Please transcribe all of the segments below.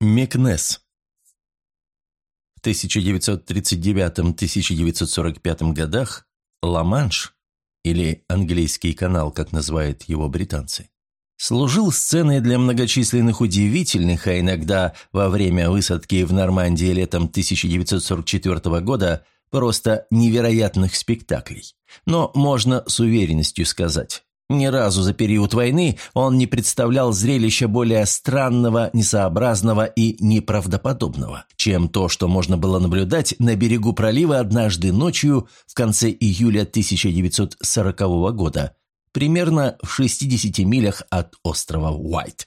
Мекнес. В 1939-1945 годах Ла-Манш, или английский канал, как называют его британцы, служил сценой для многочисленных удивительных, а иногда во время высадки в Нормандии летом 1944 года просто невероятных спектаклей. Но можно с уверенностью сказать, ни разу за период войны он не представлял зрелища более странного, несообразного и неправдоподобного, чем то, что можно было наблюдать на берегу пролива однажды ночью в конце июля 1940 года, примерно в 60 милях от острова Уайт.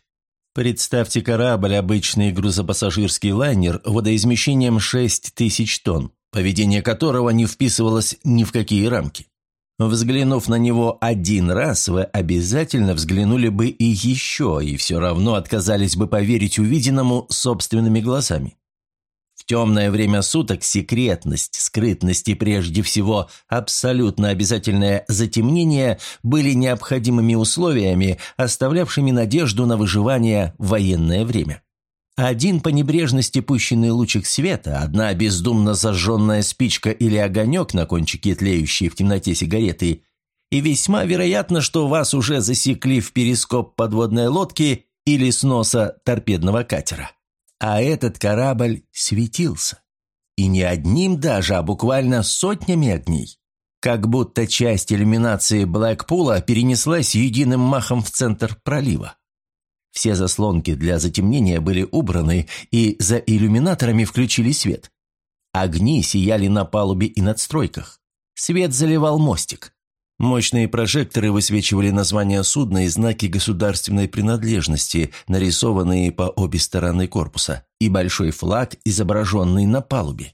Представьте корабль, обычный грузопассажирский лайнер водоизмещением 6 тысяч тонн, поведение которого не вписывалось ни в какие рамки. Взглянув на него один раз, вы обязательно взглянули бы и еще, и все равно отказались бы поверить увиденному собственными глазами. В темное время суток секретность, скрытность и прежде всего абсолютно обязательное затемнение были необходимыми условиями, оставлявшими надежду на выживание в военное время. Один по небрежности пущенный лучик света, одна бездумно зажженная спичка или огонек на кончике тлеющей в темноте сигареты, и весьма вероятно, что вас уже засекли в перископ подводной лодки или с носа торпедного катера. А этот корабль светился. И не одним даже, а буквально сотнями огней. Как будто часть иллюминации Блэкпула перенеслась единым махом в центр пролива. Все заслонки для затемнения были убраны, и за иллюминаторами включили свет. Огни сияли на палубе и надстройках. Свет заливал мостик. Мощные прожекторы высвечивали названия судна и знаки государственной принадлежности, нарисованные по обе стороны корпуса, и большой флаг, изображенный на палубе.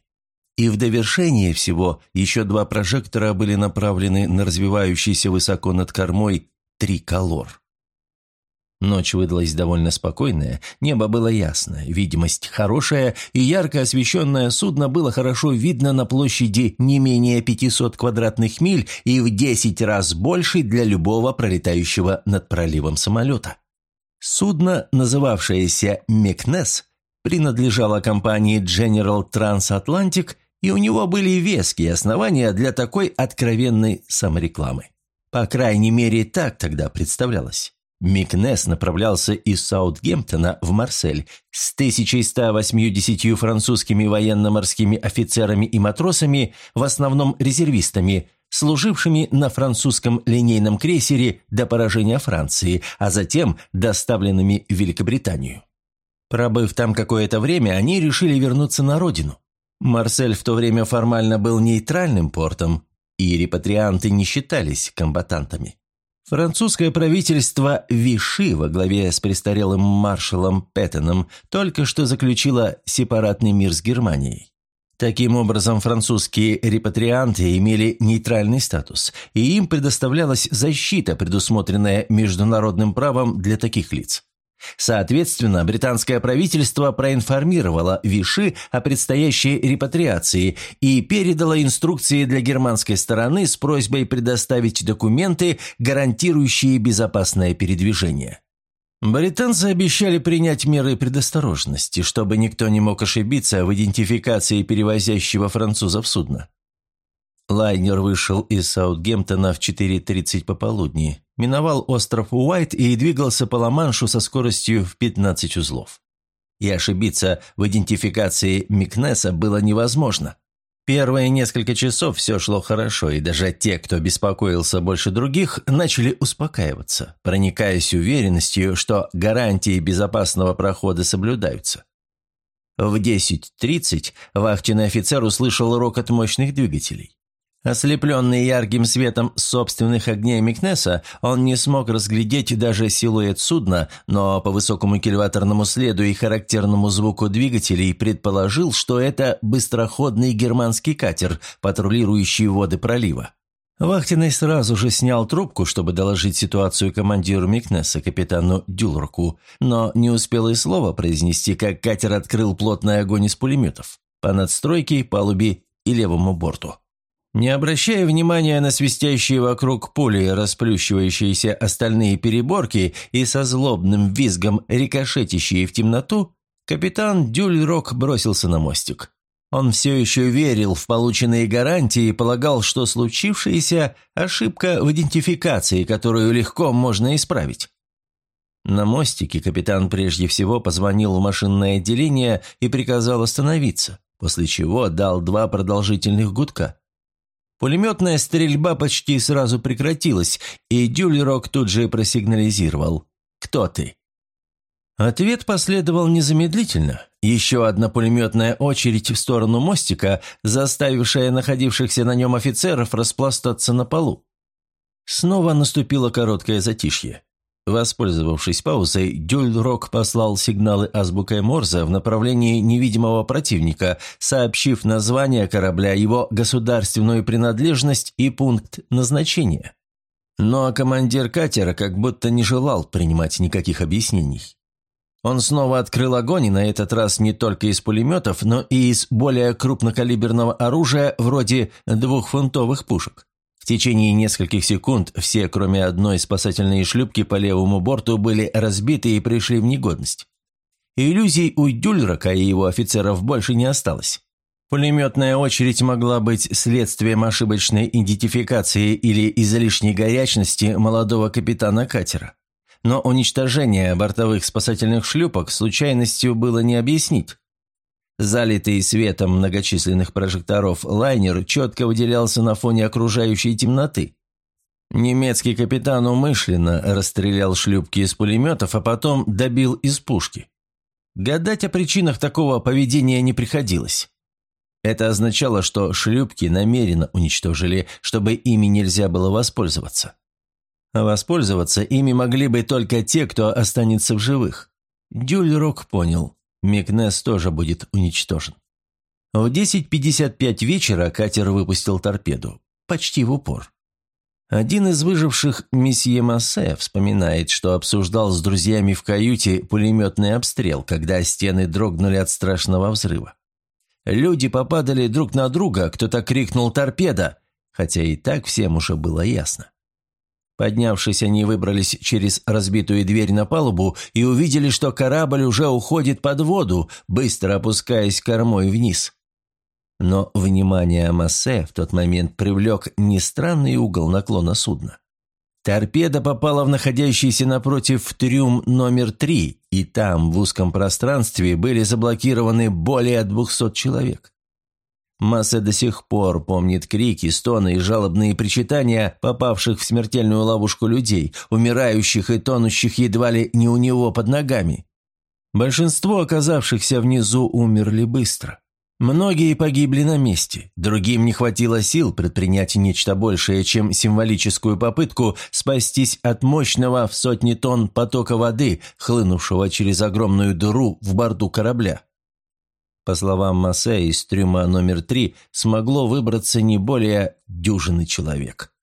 И в довершение всего еще два прожектора были направлены на развивающийся высоко над кормой триколор. Ночь выдалась довольно спокойная, небо было ясное, видимость хорошая, и ярко освещенное судно было хорошо видно на площади не менее 500 квадратных миль и в 10 раз больше для любого пролетающего над проливом самолета. Судно, называвшееся «Мекнес», принадлежало компании General Transatlantic, и у него были веские основания для такой откровенной саморекламы. По крайней мере, так тогда представлялось. Микнес направлялся из Саутгемптона в Марсель с 1180 французскими военно-морскими офицерами и матросами, в основном резервистами, служившими на французском линейном крейсере до поражения Франции, а затем доставленными в Великобританию. Пробыв там какое-то время, они решили вернуться на родину. Марсель в то время формально был нейтральным портом, и репатрианты не считались комбатантами. Французское правительство Виши во главе с престарелым маршалом Петтеном только что заключило сепаратный мир с Германией. Таким образом, французские репатрианты имели нейтральный статус, и им предоставлялась защита, предусмотренная международным правом для таких лиц. Соответственно, британское правительство проинформировало Виши о предстоящей репатриации и передало инструкции для германской стороны с просьбой предоставить документы, гарантирующие безопасное передвижение. Британцы обещали принять меры предосторожности, чтобы никто не мог ошибиться в идентификации перевозящего французов судна. Лайнер вышел из Саутгемптона в 4.30 пополудни, миновал остров Уайт и двигался по Ла-Маншу со скоростью в 15 узлов. И ошибиться в идентификации Микнеса было невозможно. Первые несколько часов все шло хорошо, и даже те, кто беспокоился больше других, начали успокаиваться, проникаясь уверенностью, что гарантии безопасного прохода соблюдаются. В 10.30 вахтенный офицер услышал рокот мощных двигателей. Ослепленный ярким светом собственных огней Микнеса, он не смог разглядеть даже силуэт судна, но по высокому кильваторному следу и характерному звуку двигателей предположил, что это быстроходный германский катер, патрулирующий воды пролива. Вахтенный сразу же снял трубку, чтобы доложить ситуацию командиру Микнеса, капитану Дюлорку, но не успел и слова произнести, как катер открыл плотный огонь из пулеметов по надстройке, палубе и левому борту. Не обращая внимания на свистящие вокруг пули, расплющивающиеся остальные переборки и со злобным визгом рикошетящие в темноту, Капитан Дюльрок бросился на мостик. Он все еще верил в полученные гарантии и полагал, что случившееся – ошибка в идентификации, которую легко можно исправить. На мостике капитан прежде всего позвонил в машинное отделение и приказал остановиться, после чего дал два продолжительных гудка. Пулеметная стрельба почти сразу прекратилась, и Дюлерок тут же просигнализировал «Кто ты?». Ответ последовал незамедлительно. Еще одна пулеметная очередь в сторону мостика, заставившая находившихся на нем офицеров распластаться на полу. Снова наступило короткое затишье. Воспользовавшись паузой, Дюльрок послал сигналы азбукой Морзе в направлении невидимого противника, сообщив название корабля, его государственную принадлежность и пункт назначения. Но командир катера как будто не желал принимать никаких объяснений. Он снова открыл огонь, и на этот раз не только из пулеметов, но и из более крупнокалиберного оружия, вроде двухфунтовых пушек. В течение нескольких секунд все, кроме одной спасательной шлюпки по левому борту, были разбиты и пришли в негодность. Иллюзий у Дюльрака и его офицеров больше не осталось. Пулеметная очередь могла быть следствием ошибочной идентификации или излишней горячности молодого капитана катера. Но уничтожение бортовых спасательных шлюпок случайностью было не объяснить. Залитый светом многочисленных прожекторов лайнер четко выделялся на фоне окружающей темноты. Немецкий капитан умышленно расстрелял шлюпки из пулеметов, а потом добил из пушки. Гадать о причинах такого поведения не приходилось. Это означало, что шлюпки намеренно уничтожили, чтобы ими нельзя было воспользоваться. А воспользоваться ими могли бы только те, кто останется в живых. Дюльрок понял, Микнес тоже будет уничтожен. В 10.55 вечера катер выпустил торпеду. Почти в упор. Один из выживших, месье Массе, вспоминает, что обсуждал с друзьями в каюте пулеметный обстрел, когда стены дрогнули от страшного взрыва. Люди попадали друг на друга, кто-то крикнул «торпеда», хотя и так всем уже было ясно. Поднявшись, они выбрались через разбитую дверь на палубу и увидели, что корабль уже уходит под воду, быстро опускаясь кормой вниз. Но внимание Массе в тот момент привлек не странный угол наклона судна. Торпеда попала в находящийся напротив трюм номер три, и там, в узком пространстве, были заблокированы более двухсот человек. Масса до сих пор помнит крики, стоны и жалобные причитания попавших в смертельную ловушку людей, умирающих и тонущих едва ли не у него под ногами. Большинство оказавшихся внизу умерли быстро. Многие погибли на месте, другим не хватило сил предпринять нечто большее, чем символическую попытку спастись от мощного в сотни тонн потока воды, хлынувшего через огромную дыру в борту корабля. По словам Массе, из трюма номер три смогло выбраться не более дюжины человек.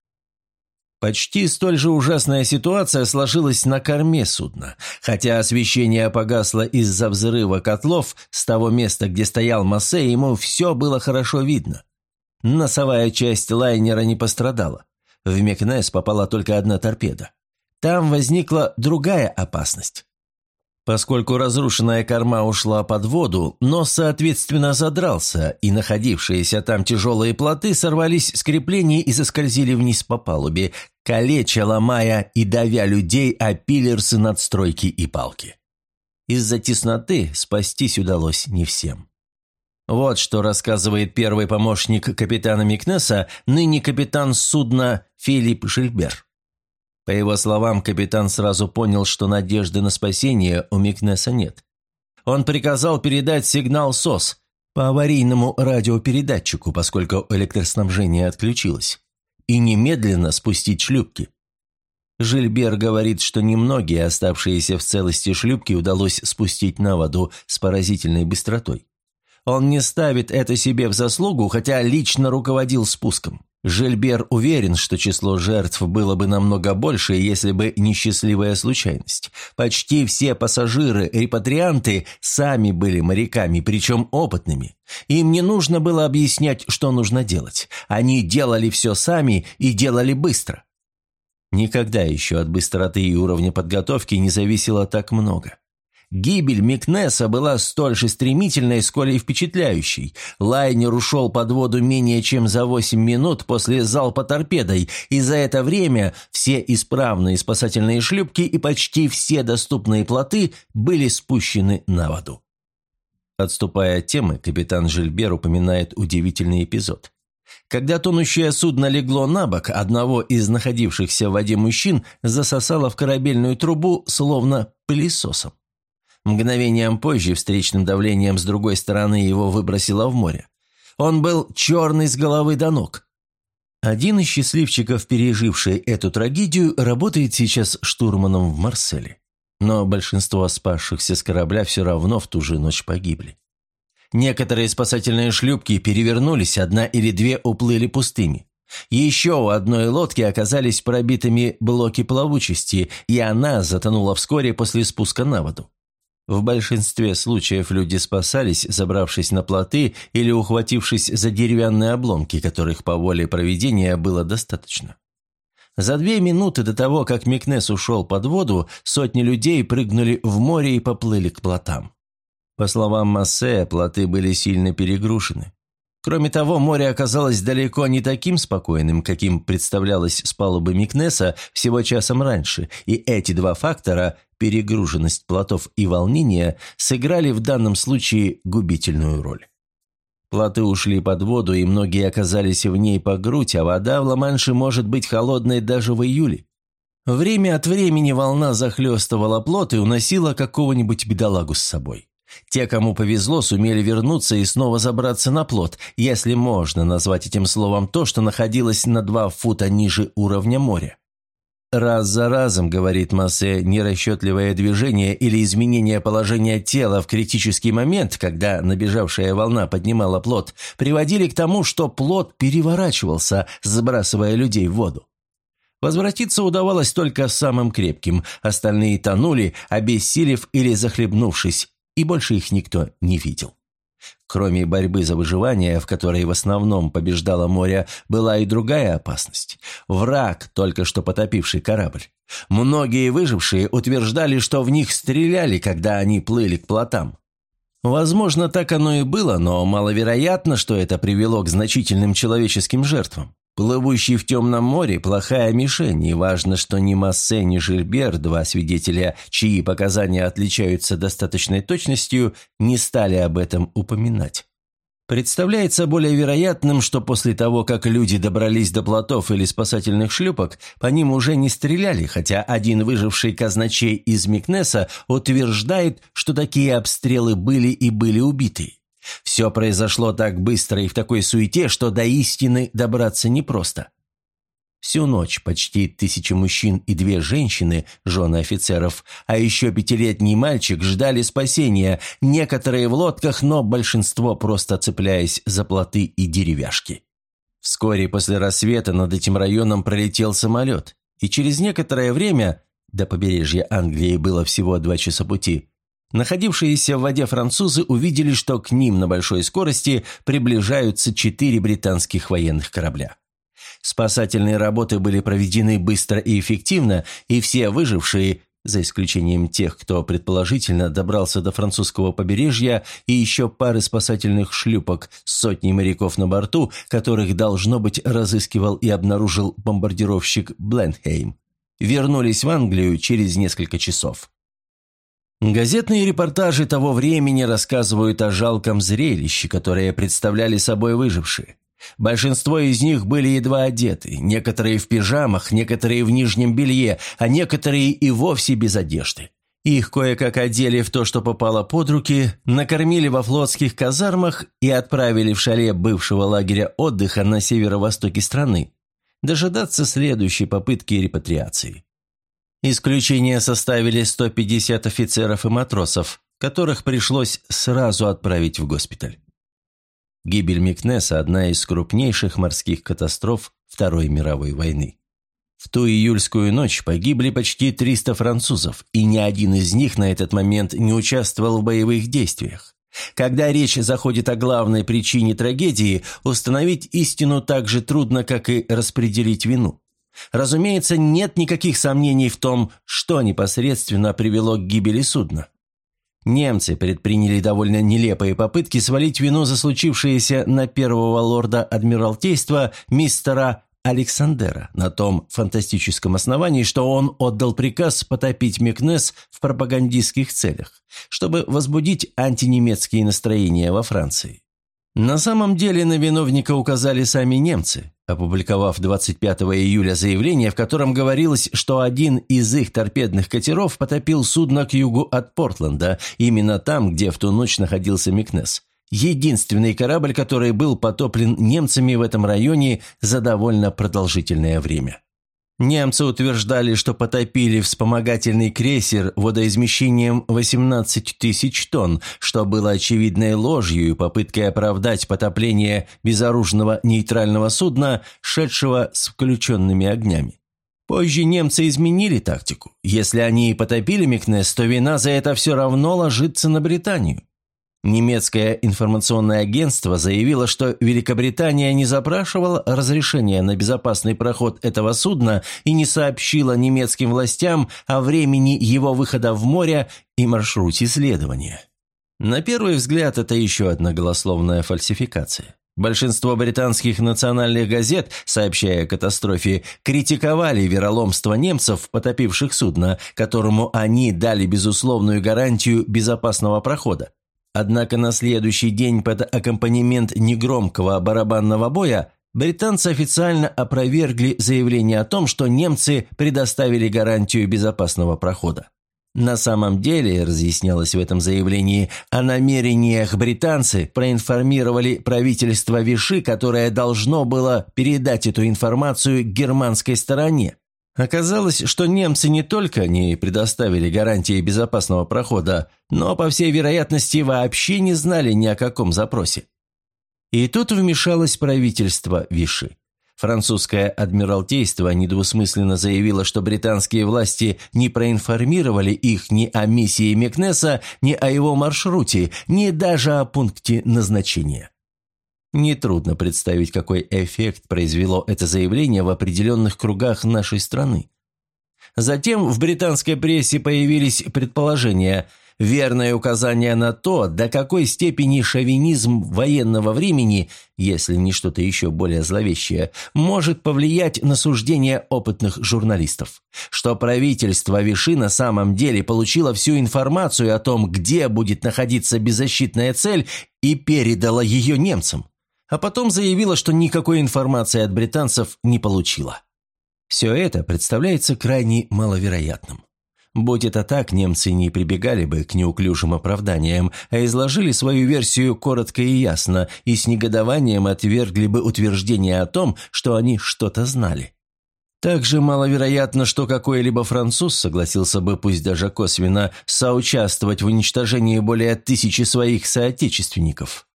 Почти столь же ужасная ситуация сложилась на корме судна. Хотя освещение погасло из-за взрыва котлов, с того места, где стоял Массе, ему все было хорошо видно. Носовая часть лайнера не пострадала. В Мекнес попала только одна торпеда. Там возникла другая опасность. Поскольку разрушенная корма ушла под воду, нос, соответственно, задрался, и находившиеся там тяжелые плоты сорвались с креплений и заскользили вниз по палубе, калеча, ломая и давя людей о пилерсы надстройки и палки. Из-за тесноты спастись удалось не всем. Вот что рассказывает первый помощник капитана Микнеса, ныне капитан судна Филипп Жильбер. По его словам, капитан сразу понял, что надежды на спасение у Микнеса нет. Он приказал передать сигнал СОС по аварийному радиопередатчику, поскольку электроснабжение отключилось, и немедленно спустить шлюпки. Жильбер говорит, что немногие оставшиеся в целости шлюпки удалось спустить на воду с поразительной быстротой. Он не ставит это себе в заслугу, хотя лично руководил спуском. Жильбер уверен, что число жертв было бы намного больше, если бы не счастливая случайность. Почти все пассажиры, репатрианты, сами были моряками, причем опытными. Им не нужно было объяснять, что нужно делать. Они делали все сами и делали быстро. Никогда еще от быстроты и уровня подготовки не зависело так много. Гибель Микнеса была столь же стремительной, сколь и впечатляющей. Лайнер ушел под воду менее чем за 8 минут после залпа торпедой, и за это время все исправные спасательные шлюпки и почти все доступные плоты были спущены на воду. Отступая от темы, капитан Жильбер упоминает удивительный эпизод. Когда тонущее судно легло на бок, одного из находившихся в воде мужчин засосало в корабельную трубу, словно пылесосом. Мгновением позже встречным давлением с другой стороны его выбросило в море. Он был черный с головы до ног. Один из счастливчиков, переживший эту трагедию, работает сейчас штурманом в Марселе. Но большинство спасшихся с корабля все равно в ту же ночь погибли. Некоторые спасательные шлюпки перевернулись, одна или две уплыли пустыми. Еще у одной лодки оказались пробитыми блоки плавучести, и она затонула вскоре после спуска на воду. В большинстве случаев люди спасались, забравшись на плоты или ухватившись за деревянные обломки, которых по воле проведения было достаточно. За две минуты до того, как Микнес ушел под воду, сотни людей прыгнули в море и поплыли к плотам. По словам Массе, плоты были сильно перегружены. Кроме того, море оказалось далеко не таким спокойным, каким представлялось с палубы Микнеса всего часом раньше, и эти два фактора – перегруженность плотов и волнение – сыграли в данном случае губительную роль. Плоты ушли под воду, и многие оказались в ней по грудь, а вода в Ла-Манше может быть холодной даже в июле. Время от времени волна захлестывала плот и уносила какого-нибудь бедолагу с собой. Те, кому повезло, сумели вернуться и снова забраться на плот, если можно назвать этим словом то, что находилось на два фута ниже уровня моря. Раз за разом, говорит Массе, нерасчетливое движение или изменение положения тела в критический момент, когда набежавшая волна поднимала плот, приводили к тому, что плот переворачивался, сбрасывая людей в воду. Возвратиться удавалось только самым крепким, остальные тонули, обессилев или захлебнувшись, и больше их никто не видел. Кроме борьбы за выживание, в которой в основном побеждало море, была и другая опасность. Враг, только что потопивший корабль. Многие выжившие утверждали, что в них стреляли, когда они плыли к плотам. Возможно, так оно и было, но маловероятно, что это привело к значительным человеческим жертвам. Плывущий в темном море – плохая мишень, и важно, что ни Массе, ни Жильбер, два свидетеля, чьи показания отличаются достаточной точностью, не стали об этом упоминать. Представляется более вероятным, что после того, как люди добрались до плотов или спасательных шлюпок, по ним уже не стреляли, хотя один выживший казначей из Микнеса утверждает, что такие обстрелы были и были убиты. Все произошло так быстро и в такой суете, что до истины добраться непросто. Всю ночь почти тысяча мужчин и две женщины, жены офицеров, а еще пятилетний мальчик ждали спасения, некоторые в лодках, но большинство просто цепляясь за плоты и деревяшки. Вскоре после рассвета над этим районом пролетел самолет, и через некоторое время, до побережья Англии было всего два часа пути, Находившиеся в воде французы увидели, что к ним на большой скорости приближаются четыре британских военных корабля. Спасательные работы были проведены быстро и эффективно, и все выжившие, за исключением тех, кто предположительно добрался до французского побережья, и еще пары спасательных шлюпок с сотней моряков на борту, которых, должно быть, разыскивал и обнаружил бомбардировщик Блендхейм, вернулись в Англию через несколько часов. Газетные репортажи того времени рассказывают о жалком зрелище, которое представляли собой выжившие. Большинство из них были едва одеты, некоторые в пижамах, некоторые в нижнем белье, а некоторые и вовсе без одежды. Их кое-как одели в то, что попало под руки, накормили во флотских казармах и отправили в шале бывшего лагеря отдыха на северо-востоке страны, дожидаться следующей попытки репатриации. Исключение составили 150 офицеров и матросов, которых пришлось сразу отправить в госпиталь. Гибель Микнеса – одна из крупнейших морских катастроф Второй мировой войны. В ту июльскую ночь погибли почти 300 французов, и ни один из них на этот момент не участвовал в боевых действиях. Когда речь заходит о главной причине трагедии, установить истину так же трудно, как и распределить вину. Разумеется, нет никаких сомнений в том, что непосредственно привело к гибели судна. Немцы предприняли довольно нелепые попытки свалить вину за случившееся на первого лорда Адмиралтейства мистера Александера на том фантастическом основании, что он отдал приказ потопить Мекнес в пропагандистских целях, чтобы возбудить антинемецкие настроения во Франции. На самом деле на виновника указали сами немцы, опубликовав 25 июля заявление, в котором говорилось, что один из их торпедных катеров потопил судно к югу от Портленда, именно там, где в ту ночь находился Микнес. Единственный корабль, который был потоплен немцами в этом районе за довольно продолжительное время. Немцы утверждали, что потопили вспомогательный крейсер водоизмещением 18 тысяч тонн, что было очевидной ложью и попыткой оправдать потопление безоружного нейтрального судна, шедшего с включенными огнями. Позже немцы изменили тактику. Если они и потопили Микнес, то вина за это все равно ложится на Британию. Немецкое информационное агентство заявило, что Великобритания не запрашивала разрешения на безопасный проход этого судна и не сообщила немецким властям о времени его выхода в море и маршруте следования. На первый взгляд, это еще одна голословная фальсификация. Большинство британских национальных газет, сообщая о катастрофе, критиковали вероломство немцев, потопивших судно, которому они дали безусловную гарантию безопасного прохода. Однако на следующий день под аккомпанемент негромкого барабанного боя британцы официально опровергли заявление о том, что немцы предоставили гарантию безопасного прохода. На самом деле, разъяснялось в этом заявлении, о намерениях британцы проинформировали правительство Виши, которое должно было передать эту информацию германской стороне. Оказалось, что немцы не только не предоставили гарантии безопасного прохода, но, по всей вероятности, вообще не знали ни о каком запросе. И тут вмешалось правительство Виши. Французское адмиралтейство недвусмысленно заявило, что британские власти не проинформировали их ни о миссии Мекнеса, ни о его маршруте, ни даже о пункте назначения. Нетрудно представить, какой эффект произвело это заявление в определенных кругах нашей страны. Затем в британской прессе появились предположения, верное указание на то, до какой степени шовинизм военного времени, если не что-то еще более зловещее, может повлиять на суждения опытных журналистов. Что правительство Виши на самом деле получило всю информацию о том, где будет находиться беззащитная цель, и передало ее немцам а потом заявила, что никакой информации от британцев не получила. Все это представляется крайне маловероятным. Будь это так, немцы не прибегали бы к неуклюжим оправданиям, а изложили свою версию коротко и ясно, и с негодованием отвергли бы утверждение о том, что они что-то знали. Также маловероятно, что какой-либо француз согласился бы, пусть даже косвенно, соучаствовать в уничтожении более тысячи своих соотечественников.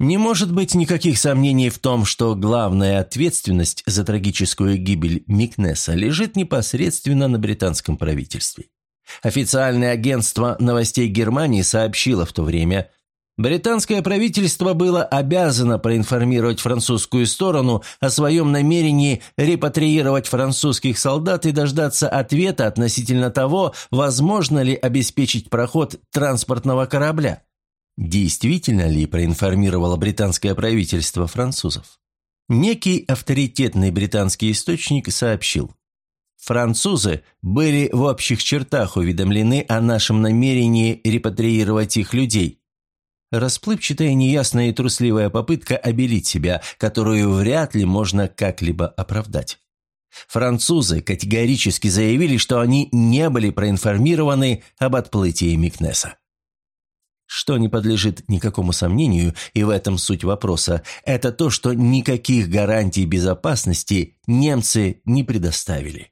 Не может быть никаких сомнений в том, что главная ответственность за трагическую гибель Микнеса лежит непосредственно на британском правительстве. Официальное агентство новостей Германии сообщило в то время, британское правительство было обязано проинформировать французскую сторону о своем намерении репатриировать французских солдат и дождаться ответа относительно того, возможно ли обеспечить проход транспортного корабля. Действительно ли проинформировало британское правительство французов? Некий авторитетный британский источник сообщил. Французы были в общих чертах уведомлены о нашем намерении репатриировать их людей. Расплывчатая, неясная и трусливая попытка обелить себя, которую вряд ли можно как-либо оправдать. Французы категорически заявили, что они не были проинформированы об отплытии Микнеса. Что не подлежит никакому сомнению, и в этом суть вопроса, это то, что никаких гарантий безопасности немцы не предоставили.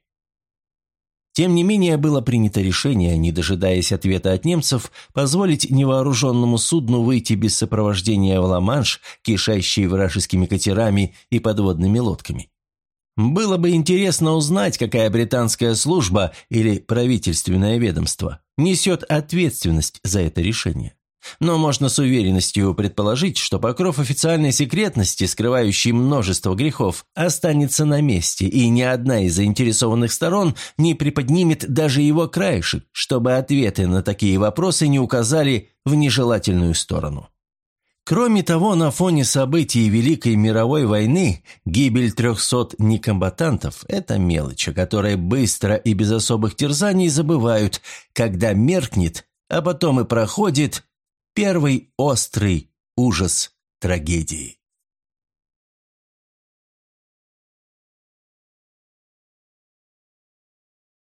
Тем не менее, было принято решение, не дожидаясь ответа от немцев, позволить невооруженному судну выйти без сопровождения в Ла-Манш, кишащей вражескими катерами и подводными лодками. Было бы интересно узнать, какая британская служба или правительственное ведомство несет ответственность за это решение. Но можно с уверенностью предположить, что покров официальной секретности, скрывающий множество грехов, останется на месте, и ни одна из заинтересованных сторон не приподнимет даже его краешек, чтобы ответы на такие вопросы не указали в нежелательную сторону. Кроме того, на фоне событий Великой мировой войны гибель трехсот некомбатантов – это мелочь, о которой быстро и без особых терзаний забывают, когда меркнет, а потом и проходит – Первый острый ужас трагедии.